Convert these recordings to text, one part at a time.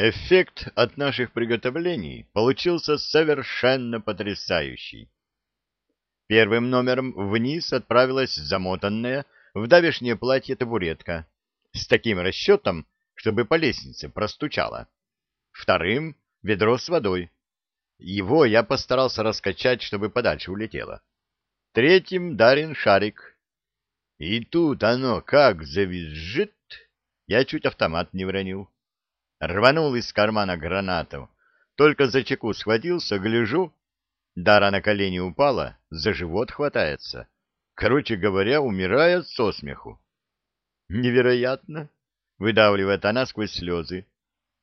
Эффект от наших приготовлений получился совершенно потрясающий. Первым номером вниз отправилась замотанная в давешнее платье табуретка с таким расчетом, чтобы по лестнице простучала. Вторым — ведро с водой. Его я постарался раскачать, чтобы подальше улетело. Третьим — Дарин шарик. И тут оно как завизжит, я чуть автомат не вронил. Рванул из кармана гранату. Только за чеку схватился, гляжу. Дара на колени упала, за живот хватается. Короче говоря, умирает со смеху. Невероятно, выдавливает она сквозь слезы.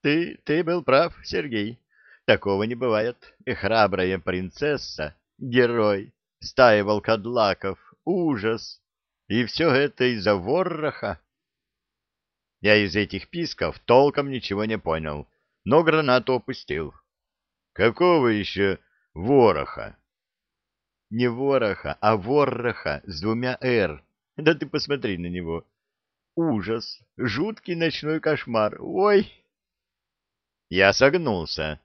Ты, ты был прав, Сергей. Такого не бывает. И храбрая принцесса, герой, стая волкодлаков, ужас. И все это из-за вороха. Я из этих писков толком ничего не понял, но гранату опустил. Какого еще вороха? Не вороха, а вороха с двумя «р». Да ты посмотри на него. Ужас, жуткий ночной кошмар. Ой! Я согнулся.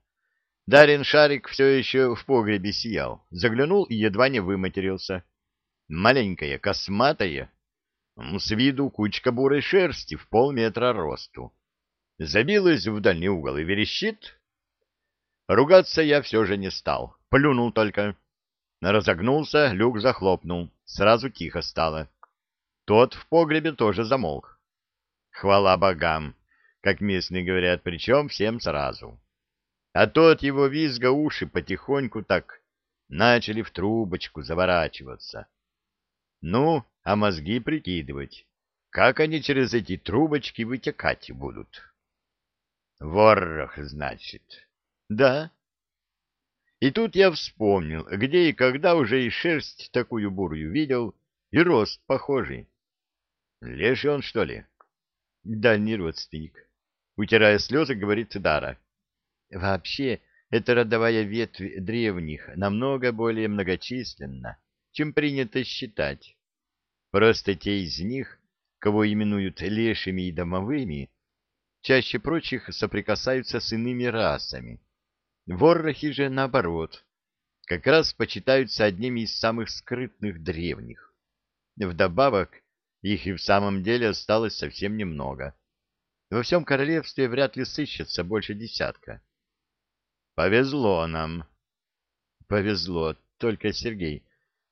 Дарин шарик все еще в погребе сиял. Заглянул и едва не выматерился. Маленькая, косматая, с виду кучка бурой шерсти в полметра росту. Забилась в дальний угол и верещит. Ругаться я все же не стал, плюнул только. Разогнулся, люк захлопнул, сразу тихо стало. Тот в погребе тоже замолк. Хвала богам, как местные говорят, причем всем сразу. А тот его визга уши потихоньку так начали в трубочку заворачиваться. Ну, а мозги прикидывать, как они через эти трубочки вытекать будут. Ворох, значит. Да. И тут я вспомнил, где и когда уже и шерсть такую бурую видел, и рост похожий. Леший он, что ли? Дальний родственник. Утирая слезы, говорит Дара. Вообще, эта родовая ветвь древних намного более многочисленна, чем принято считать. Просто те из них, кого именуют лешими и домовыми, чаще прочих соприкасаются с иными расами. Ворохи же, наоборот, как раз почитаются одними из самых скрытных древних. Вдобавок, их и в самом деле осталось совсем немного. Во всем королевстве вряд ли сыщется больше десятка. Повезло нам. Повезло. Только, Сергей,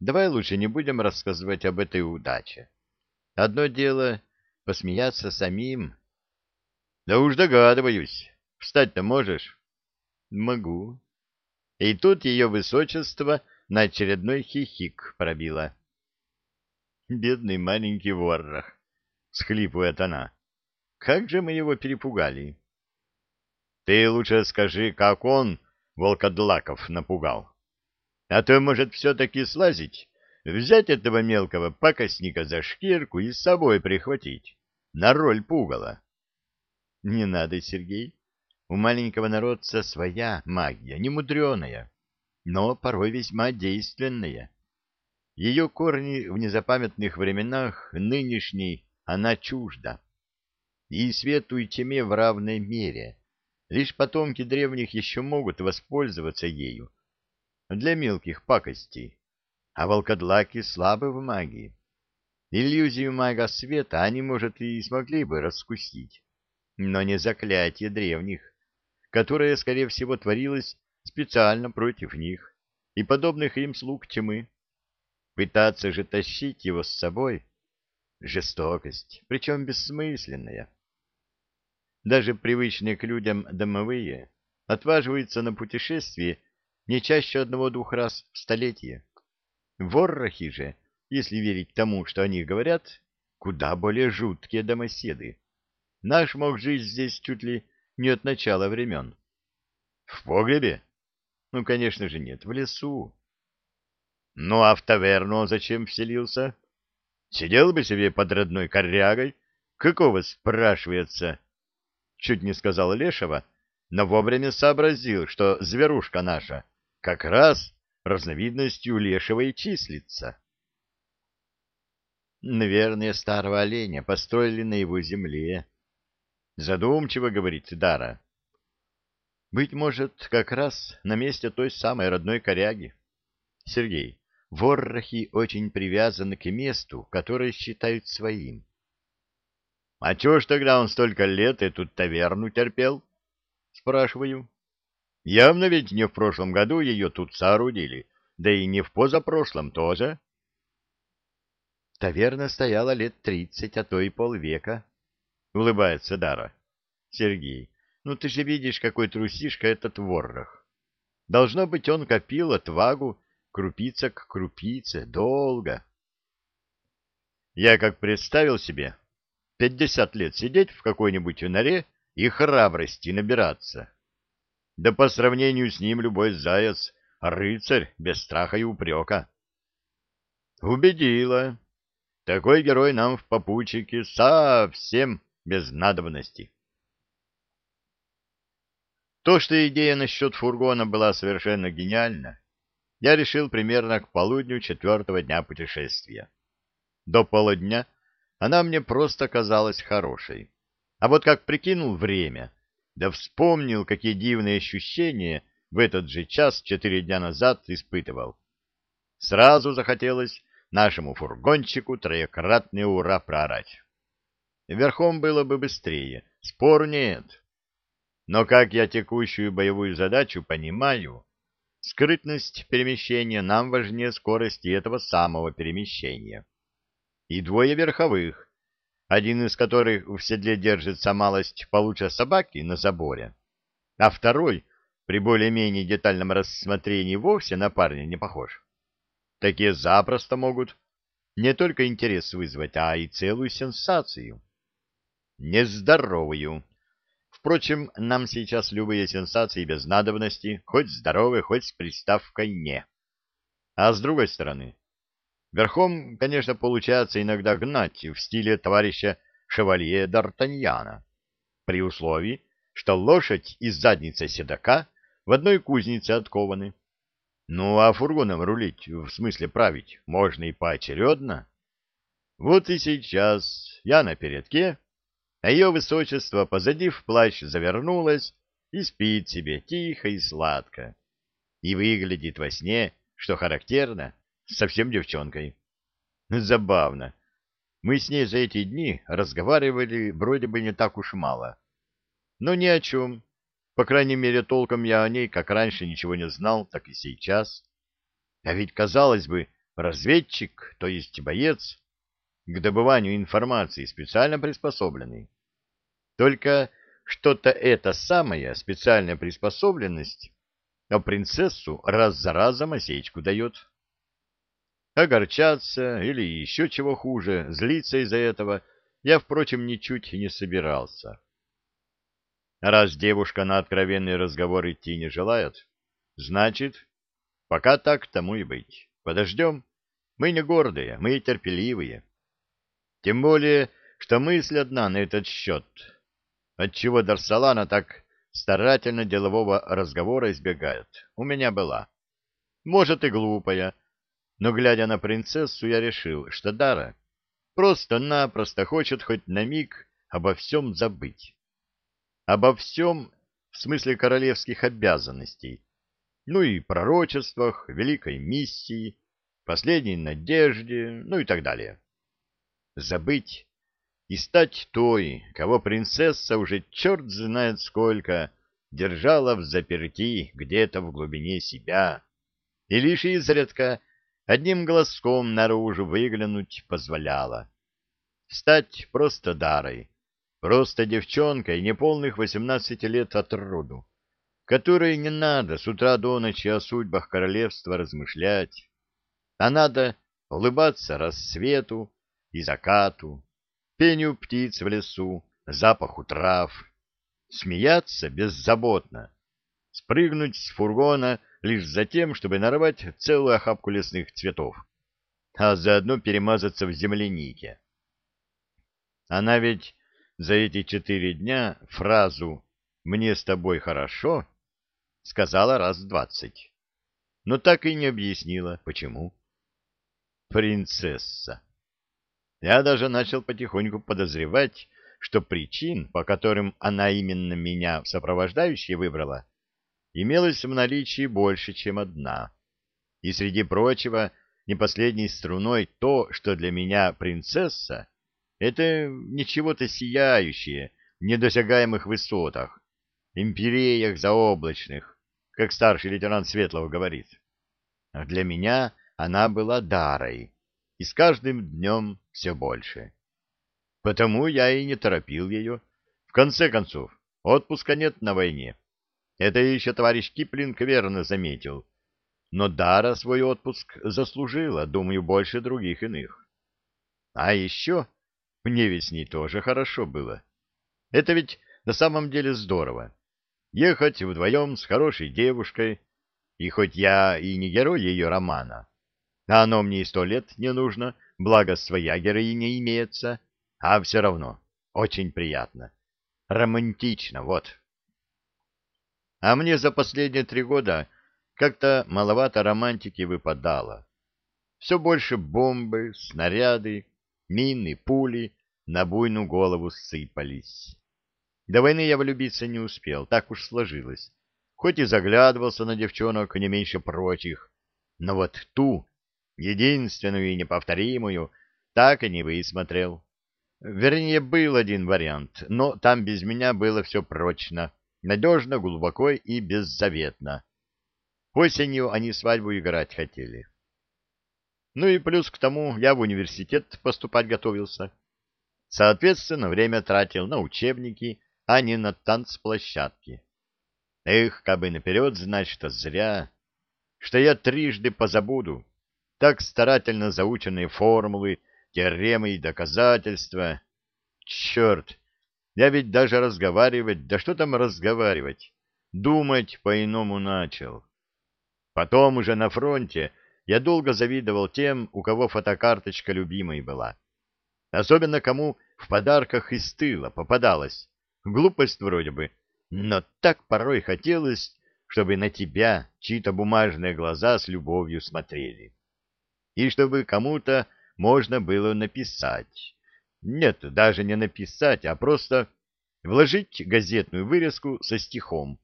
давай лучше не будем рассказывать об этой удаче. Одно дело посмеяться самим. Да уж догадываюсь. Встать-то можешь? Могу. И тут ее высочество на очередной хихик пробило. Бедный маленький ворох, схлипывает она. Как же мы его перепугали. Ты лучше скажи, как он волкодлаков напугал. А то может все-таки слазить, взять этого мелкого пакостника за шкирку и с собой прихватить на роль пугала. Не надо, Сергей. У маленького народца своя магия, немудреная, но порой весьма действенная. Ее корни в незапамятных временах нынешней она чужда. И свету и тьме в равной мере. Лишь потомки древних еще могут воспользоваться ею для мелких пакостей, а волкодлаки слабы в магии. Иллюзию мага света они, может, и смогли бы раскусить, но не заклятие древних, которое, скорее всего, творилось специально против них и подобных им слуг тьмы. Пытаться же тащить его с собой — жестокость, причем бессмысленная. Даже привычные к людям домовые отваживаются на путешествие не чаще одного-двух раз в столетие. Ворохи же, если верить тому, что они говорят, куда более жуткие домоседы. Наш мог жить здесь чуть ли не от начала времен. В погребе? Ну, конечно же, нет, в лесу. Ну, а в таверну он зачем вселился? Сидел бы себе под родной корягой. Какого, спрашивается? Чуть не сказал Лешего, но вовремя сообразил, что зверушка наша как раз разновидностью лешего и числится. Наверное, старого оленя построили на его земле. Задумчиво, говорит Дара. Быть может, как раз на месте той самой родной коряги. Сергей, ворохи очень привязаны к месту, которое считают своим. — А чего ж тогда он столько лет эту таверну терпел? — спрашиваю. — Явно ведь не в прошлом году ее тут соорудили, да и не в позапрошлом тоже. Таверна стояла лет тридцать, а то и полвека, — улыбается Дара. — Сергей, ну ты же видишь, какой трусишка этот ворох. Должно быть, он копил отвагу, крупица к крупице, долго. Я как представил себе, пятьдесят лет сидеть в какой-нибудь норе и храбрости набираться. Да по сравнению с ним любой заяц — рыцарь без страха и упрека. Убедила. Такой герой нам в попутчике совсем без надобности. То, что идея насчет фургона была совершенно гениальна, я решил примерно к полудню четвертого дня путешествия. До полудня она мне просто казалась хорошей. А вот как прикинул время, да вспомнил, какие дивные ощущения в этот же час четыре дня назад испытывал. Сразу захотелось нашему фургончику троекратный ура проорать. Верхом было бы быстрее, спор нет. Но как я текущую боевую задачу понимаю, скрытность перемещения нам важнее скорости этого самого перемещения. И двое верховых, один из которых в седле держится малость получше собаки на заборе, а второй при более-менее детальном рассмотрении вовсе на парня не похож. Такие запросто могут не только интерес вызвать, а и целую сенсацию. Нездоровую. Впрочем, нам сейчас любые сенсации без надобности, хоть здоровые, хоть с приставкой «не». А с другой стороны, верхом, конечно, получается иногда гнать в стиле товарища Шевалье Д'Артаньяна, при условии, что лошадь и задница седока в одной кузнице откованы, ну, а фургоном рулить, в смысле править, можно и поочередно. Вот и сейчас я на передке, а ее высочество позади в плащ завернулась и спит себе тихо и сладко. И выглядит во сне, что характерно, совсем девчонкой. Забавно. Мы с ней за эти дни разговаривали вроде бы не так уж мало. Но ни о чем. По крайней мере, толком я о ней, как раньше, ничего не знал, так и сейчас. А ведь, казалось бы, разведчик, то есть боец, к добыванию информации специально приспособленный. Только что-то это самая специальная приспособленность, а принцессу раз за разом осечку дает. Огорчаться или еще чего хуже, злиться из-за этого я, впрочем, ничуть не собирался. Раз девушка на откровенный разговор идти не желает, значит, пока так тому и быть. Подождем. Мы не гордые, мы терпеливые. Тем более, что мысль одна на этот счет. Отчего Дарсалана так старательно делового разговора избегает, у меня была. Может и глупая, но, глядя на принцессу, я решил, что Дара просто-напросто хочет хоть на миг обо всем забыть. Обо всем в смысле королевских обязанностей, ну и пророчествах, великой миссии, последней надежде, ну и так далее. Забыть и стать той, кого принцесса уже черт знает сколько держала в заперти где-то в глубине себя, и лишь изредка одним глазком наружу выглянуть позволяла. Стать просто дарой, Просто девчонка и неполных восемнадцати лет от роду, которой не надо с утра до ночи о судьбах королевства размышлять, а надо улыбаться рассвету и закату, пению птиц в лесу, запаху трав, смеяться беззаботно, спрыгнуть с фургона лишь за тем, чтобы нарвать целую охапку лесных цветов, а заодно перемазаться в землянике. Она ведь за эти четыре дня фразу «мне с тобой хорошо» сказала раз двадцать, но так и не объяснила, почему. Принцесса. Я даже начал потихоньку подозревать, что причин, по которым она именно меня в сопровождающие выбрала, имелось в наличии больше, чем одна. И среди прочего, не последней струной то, что для меня принцесса, это ничего-то сияющее в недосягаемых высотах, империях заоблачных, как старший лейтенант Светлов говорит. А для меня она была дарой, и с каждым днем все больше. Потому я и не торопил ее. В конце концов, отпуска нет на войне. Это еще товарищ Киплинг верно заметил. Но Дара свой отпуск заслужила, думаю, больше других иных. А еще мне ней тоже хорошо было. Это ведь на самом деле здорово. Ехать вдвоем с хорошей девушкой, и хоть я и не герой ее романа, а оно мне и сто лет не нужно, благо своя героиня имеется, а все равно очень приятно. Романтично, вот. А мне за последние три года как-то маловато романтики выпадало. Все больше бомбы, снаряды, мины, пули на буйную голову сыпались. До войны я влюбиться не успел, так уж сложилось. Хоть и заглядывался на девчонок не меньше прочих, но вот ту, единственную и неповторимую, так и не высмотрел. Вернее, был один вариант, но там без меня было все прочно, надежно, глубоко и беззаветно. Осенью они свадьбу играть хотели. Ну и плюс к тому я в университет поступать готовился. Соответственно, время тратил на учебники, а не на танцплощадки. Эх, как бы наперед знать, что зря, что я трижды позабуду так старательно заученные формулы, теоремы и доказательства. Черт, я ведь даже разговаривать, да что там разговаривать, думать по-иному начал. Потом уже на фронте я долго завидовал тем, у кого фотокарточка любимой была. Особенно кому в подарках из тыла попадалась. Глупость вроде бы, но так порой хотелось, чтобы на тебя чьи-то бумажные глаза с любовью смотрели. И чтобы кому-то можно было написать. Нет, даже не написать, а просто вложить газетную вырезку со стихом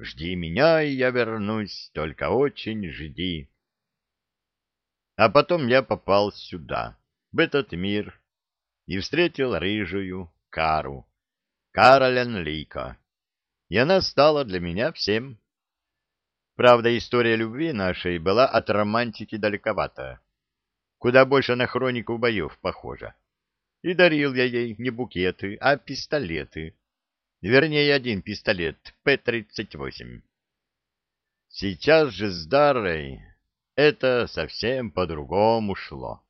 «Жди меня, и я вернусь, только очень жди». А потом я попал сюда, в этот мир, и встретил рыжую Кару, Каролен Лика, и она стала для меня всем. Правда, история любви нашей была от романтики далековата, куда больше на хронику боев похожа. И дарил я ей не букеты, а пистолеты. Вернее, один пистолет, П-38. Сейчас же с Дарой это совсем по-другому шло.